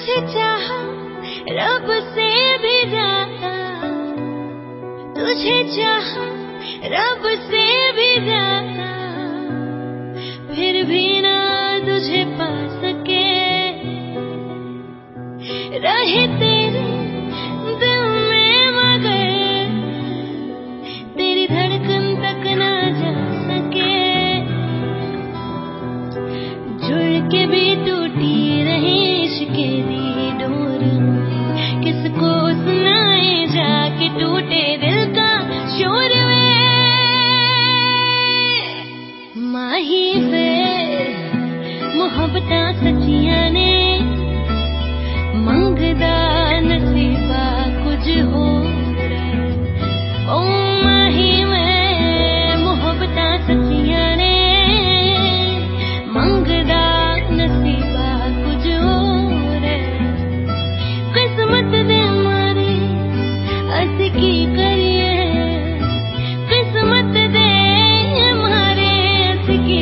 तुझे रब से भी ज़्यादा तुझे रब से भी ज़्यादा sikit